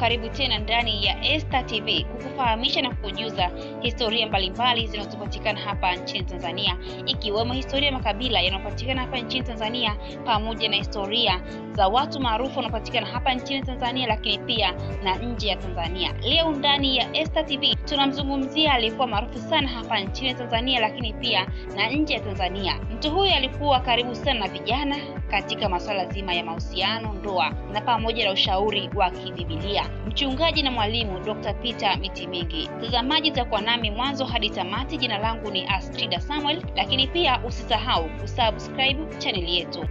Karibu tena ndani ya Esta TV kukufahamisha na kukujuza historia mbalimbali zinazopatikana hapa nchini Tanzania, ikiwemo historia ya makabila yanayopatikana hapa nchini Tanzania pamoja na historia za watu maarufu wanaopatikana hapa nchini Tanzania, lakini pia na nje ya Tanzania. Leo ndani ya Esta TV tunamzungumzia aliyekuwa maarufu sana hapa nchini Tanzania, lakini pia na nje ya Tanzania. Mtu huyu alikuwa karibu sana na vijana katika masuala zima ya mahusiano, ndoa na pamoja na ushauri wa kibibilia. Mchungaji na mwalimu Dr. Peter Mitimingi. Mtazamaji, utakuwa nami mwanzo hadi tamati. Jina langu ni Astrida Samuel, lakini pia usisahau kusubscribe chaneli yetu.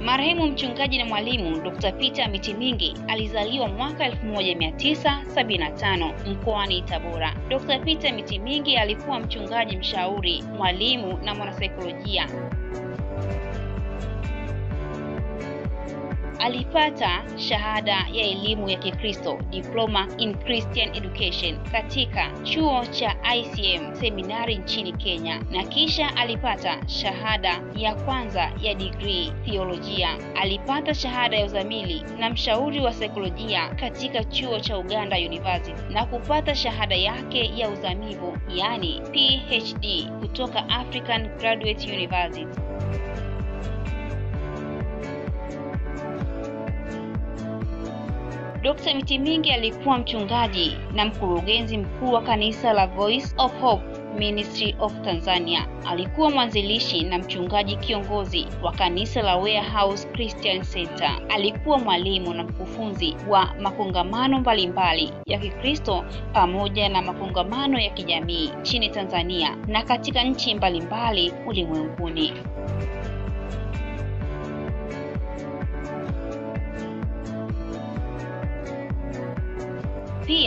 Marehemu mchungaji na mwalimu Dr. Peter Mitimingi alizaliwa mwaka 1975 mkoani Tabora. Dr. Peter Mitimingi alikuwa mchungaji mshauri, mwalimu na mwanasaikolojia. Alipata shahada ya elimu ya Kikristo, Diploma in Christian Education katika chuo cha ICM seminari nchini Kenya, na kisha alipata shahada ya kwanza ya degree theolojia. Alipata shahada ya uzamili na mshauri wa saikolojia katika chuo cha Uganda University na kupata shahada yake ya uzamivu, yani PhD kutoka African Graduate University. Dr. Mitimingi alikuwa mchungaji na mkurugenzi mkuu wa kanisa la Voice of Hope Ministry of Tanzania. Alikuwa mwanzilishi na mchungaji kiongozi wa kanisa la Warehouse Christian Center. Alikuwa mwalimu na mkufunzi wa makongamano mbalimbali ya Kikristo pamoja na makongamano ya kijamii nchini Tanzania na katika nchi mbalimbali ulimwenguni.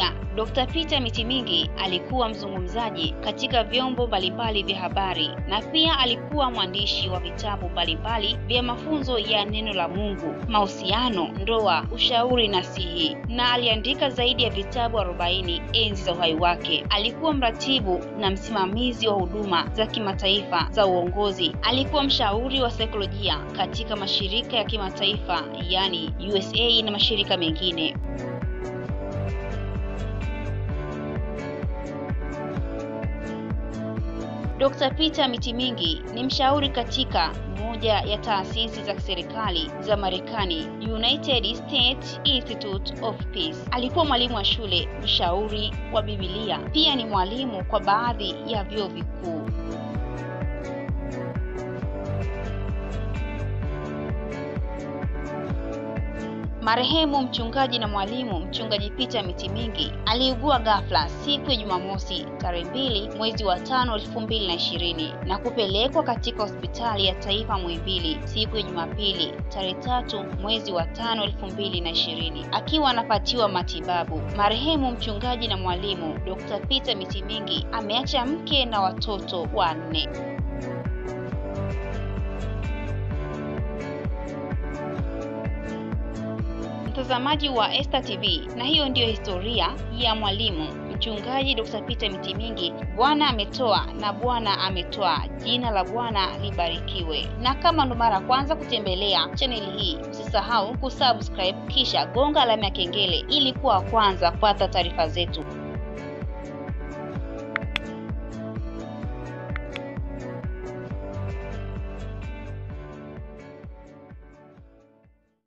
Pia Dr. Peter Mitimingi alikuwa mzungumzaji katika vyombo mbalimbali vya habari na pia alikuwa mwandishi wa vitabu mbalimbali vya mafunzo ya neno la Mungu, mahusiano, ndoa, ushauri na sihi, na aliandika zaidi ya vitabu 40 enzi za uhai wake. Alikuwa mratibu na msimamizi wa huduma za kimataifa za uongozi. Alikuwa mshauri wa saikolojia katika mashirika ya kimataifa yani USA na mashirika mengine. Dr. Peter Mitimingi ni mshauri katika moja ya taasisi za serikali za Marekani, United States Institute of Peace. Alikuwa mwalimu wa shule, mshauri wa Biblia, pia ni mwalimu kwa baadhi ya vyuo vikuu. Marehemu mchungaji na mwalimu mchungaji Peter Mitimingi aliugua ghafla siku ya Jumamosi tarehe mbili mwezi wa tano elfu mbili na ishirini na kupelekwa katika hospitali ya taifa Muhimbili siku ya Jumapili tarehe tatu mwezi wa tano elfu mbili na ishirini akiwa anapatiwa matibabu. Marehemu mchungaji na mwalimu Dr. Peter Mitimingi ameacha mke na watoto wanne. Mtazamaji wa Esta TV, na hiyo ndiyo historia ya mwalimu mchungaji Dr. Peter Mitimingi. Bwana ametoa na Bwana ametoa, jina la Bwana libarikiwe. Na kama ndo mara kwanza kutembelea chaneli hii, usisahau kusubscribe kisha gonga alama ya kengele ili kuwa kwanza kupata taarifa zetu.